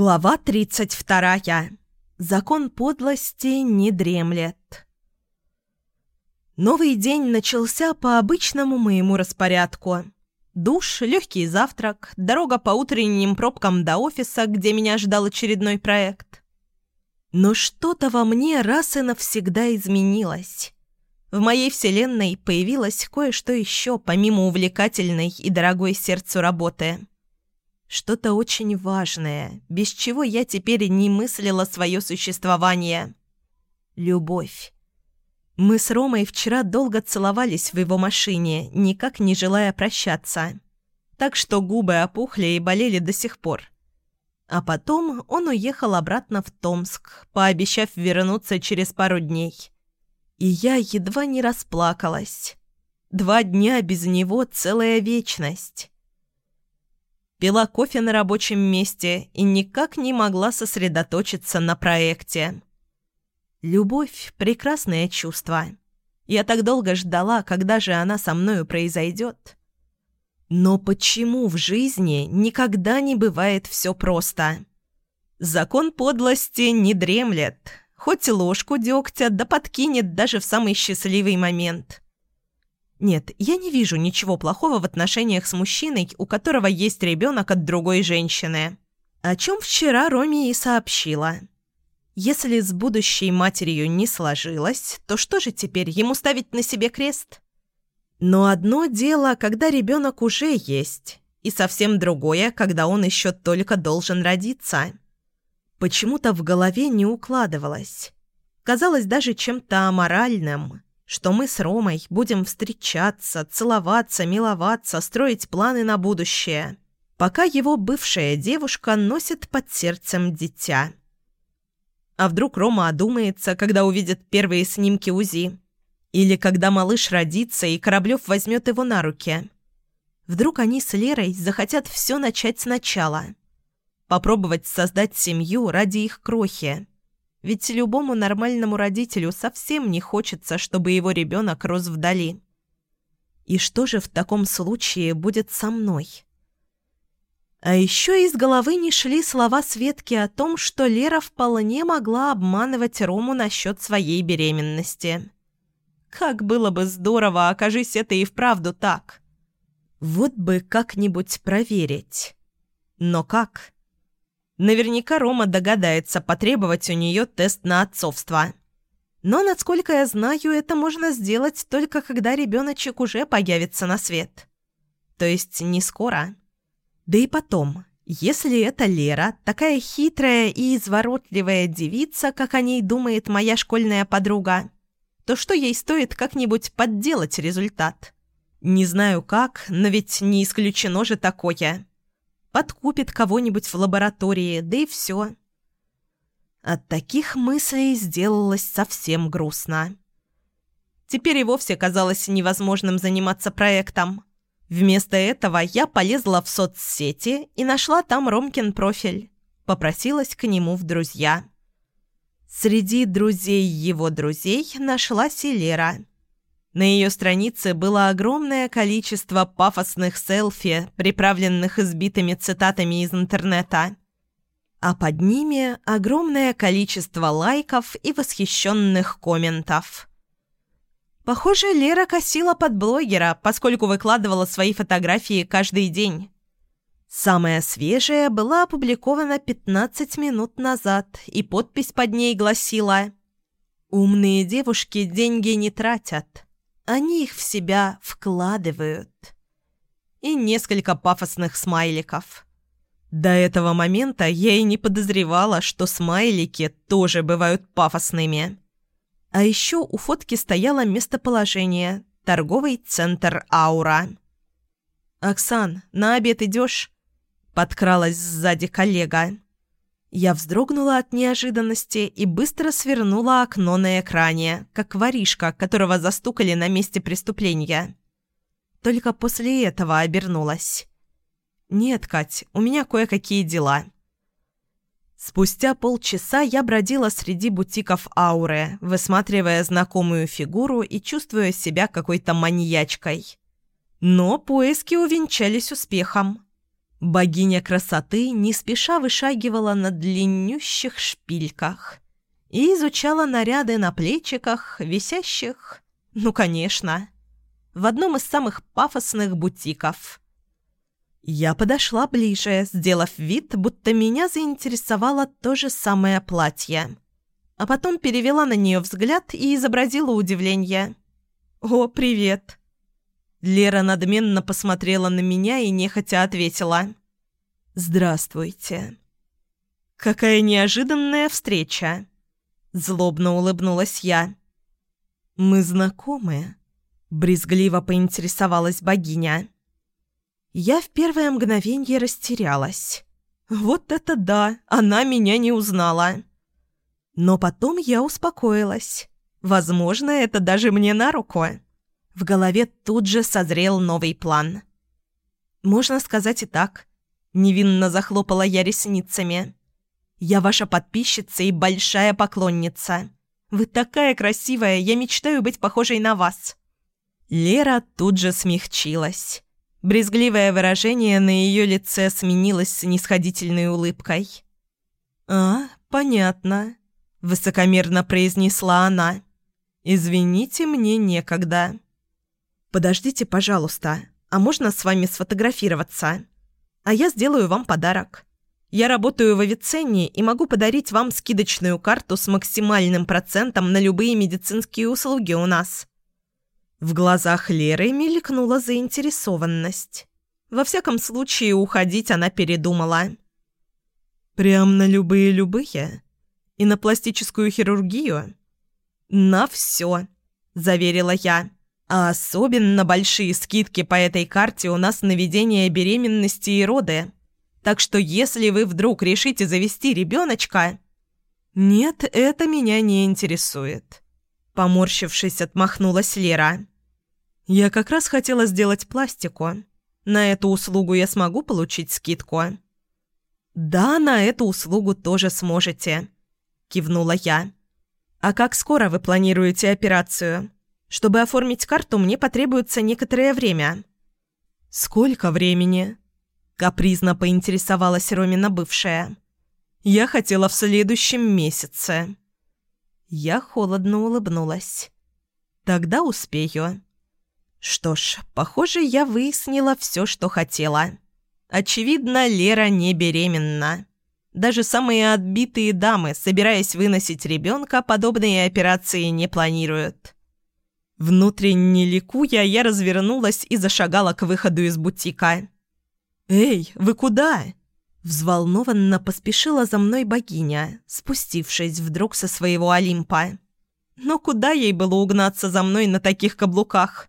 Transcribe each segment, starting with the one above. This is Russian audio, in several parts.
Глава 32. Закон подлости не дремлет. Новый день начался по обычному моему распорядку. Душ, легкий завтрак, дорога по утренним пробкам до офиса, где меня ждал очередной проект. Но что-то во мне раз и навсегда изменилось. В моей вселенной появилось кое-что еще, помимо увлекательной и дорогой сердцу работы – что-то очень важное, без чего я теперь не мыслила свое существование. Любовь. Мы с Ромой вчера долго целовались в его машине, никак не желая прощаться. Так что губы опухли и болели до сих пор. А потом он уехал обратно в Томск, пообещав вернуться через пару дней. И я едва не расплакалась. Два дня без него — целая вечность пила кофе на рабочем месте и никак не могла сосредоточиться на проекте. Любовь — прекрасное чувство. Я так долго ждала, когда же она со мною произойдет. Но почему в жизни никогда не бывает все просто? Закон подлости не дремлет. Хоть ложку дегтя да подкинет даже в самый счастливый момент. Нет, я не вижу ничего плохого в отношениях с мужчиной, у которого есть ребенок от другой женщины. О чем вчера Роми и сообщила. Если с будущей матерью не сложилось, то что же теперь, ему ставить на себе крест? Но одно дело, когда ребенок уже есть, и совсем другое, когда он еще только должен родиться. Почему-то в голове не укладывалось. Казалось даже чем-то аморальным – что мы с Ромой будем встречаться, целоваться, миловаться, строить планы на будущее, пока его бывшая девушка носит под сердцем дитя. А вдруг Рома одумается, когда увидит первые снимки УЗИ? Или когда малыш родится и Кораблев возьмет его на руки? Вдруг они с Лерой захотят все начать сначала? Попробовать создать семью ради их крохи? Ведь любому нормальному родителю совсем не хочется, чтобы его ребенок рос вдали. И что же в таком случае будет со мной? А еще из головы не шли слова Светки о том, что Лера вполне могла обманывать Рому насчет своей беременности. Как было бы здорово, окажись это и вправду так. Вот бы как-нибудь проверить. Но как? Наверняка Рома догадается потребовать у нее тест на отцовство. Но, насколько я знаю, это можно сделать только когда ребеночек уже появится на свет. То есть не скоро. Да и потом, если это Лера, такая хитрая и изворотливая девица, как о ней думает моя школьная подруга, то что ей стоит как-нибудь подделать результат? Не знаю как, но ведь не исключено же такое подкупит кого-нибудь в лаборатории, да и все. От таких мыслей сделалось совсем грустно. Теперь и вовсе казалось невозможным заниматься проектом. Вместо этого я полезла в соцсети и нашла там Ромкин профиль. Попросилась к нему в друзья. Среди друзей его друзей нашлась и Лера – на ее странице было огромное количество пафосных селфи, приправленных избитыми цитатами из интернета. А под ними огромное количество лайков и восхищенных комментов. Похоже, Лера косила под блогера, поскольку выкладывала свои фотографии каждый день. Самая свежая была опубликована 15 минут назад, и подпись под ней гласила «Умные девушки деньги не тратят». Они их в себя вкладывают. И несколько пафосных смайликов. До этого момента я и не подозревала, что смайлики тоже бывают пафосными. А еще у фотки стояло местоположение – торговый центр «Аура». «Оксан, на обед идешь?» – подкралась сзади коллега. Я вздрогнула от неожиданности и быстро свернула окно на экране, как воришка, которого застукали на месте преступления. Только после этого обернулась. «Нет, Кать, у меня кое-какие дела». Спустя полчаса я бродила среди бутиков Ауры, высматривая знакомую фигуру и чувствуя себя какой-то маньячкой. Но поиски увенчались успехом. Богиня красоты не спеша вышагивала на длиннющих шпильках и изучала наряды на плечиках, висящих, ну, конечно, в одном из самых пафосных бутиков. Я подошла ближе, сделав вид, будто меня заинтересовало то же самое платье. А потом перевела на нее взгляд и изобразила удивление. «О, привет!» Лера надменно посмотрела на меня и нехотя ответила. «Здравствуйте». «Какая неожиданная встреча!» Злобно улыбнулась я. «Мы знакомы?» Брезгливо поинтересовалась богиня. Я в первое мгновение растерялась. Вот это да, она меня не узнала. Но потом я успокоилась. Возможно, это даже мне на руку. В голове тут же созрел новый план. Можно сказать и так. Невинно захлопала я ресницами. «Я ваша подписчица и большая поклонница. Вы такая красивая, я мечтаю быть похожей на вас». Лера тут же смягчилась. Брезгливое выражение на ее лице сменилось снисходительной улыбкой. «А, понятно», — высокомерно произнесла она. «Извините, мне некогда». «Подождите, пожалуйста, а можно с вами сфотографироваться? А я сделаю вам подарок. Я работаю в Авиценне и могу подарить вам скидочную карту с максимальным процентом на любые медицинские услуги у нас». В глазах Леры мелькнула заинтересованность. Во всяком случае, уходить она передумала. «Прям на любые-любые? И на пластическую хирургию?» «На все», – заверила я. А особенно большие скидки по этой карте у нас на ведение беременности и роды. Так что если вы вдруг решите завести ребеночка... Нет, это меня не интересует. Поморщившись, отмахнулась Лера. Я как раз хотела сделать пластику. На эту услугу я смогу получить скидку? Да, на эту услугу тоже сможете, кивнула я. А как скоро вы планируете операцию? Чтобы оформить карту, мне потребуется некоторое время». «Сколько времени?» – капризно поинтересовалась Ромина бывшая. «Я хотела в следующем месяце». Я холодно улыбнулась. «Тогда успею». Что ж, похоже, я выяснила все, что хотела. Очевидно, Лера не беременна. Даже самые отбитые дамы, собираясь выносить ребенка, подобные операции не планируют. Внутренне ликуя, я развернулась и зашагала к выходу из бутика. «Эй, вы куда?» Взволнованно поспешила за мной богиня, спустившись вдруг со своего Олимпа. Но куда ей было угнаться за мной на таких каблуках?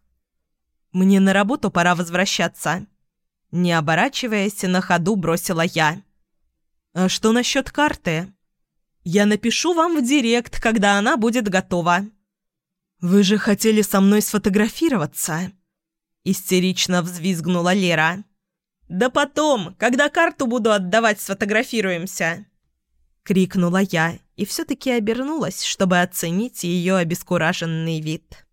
«Мне на работу пора возвращаться». Не оборачиваясь, на ходу бросила я. «А что насчет карты?» «Я напишу вам в директ, когда она будет готова». «Вы же хотели со мной сфотографироваться?» Истерично взвизгнула Лера. «Да потом, когда карту буду отдавать, сфотографируемся!» Крикнула я и все-таки обернулась, чтобы оценить ее обескураженный вид.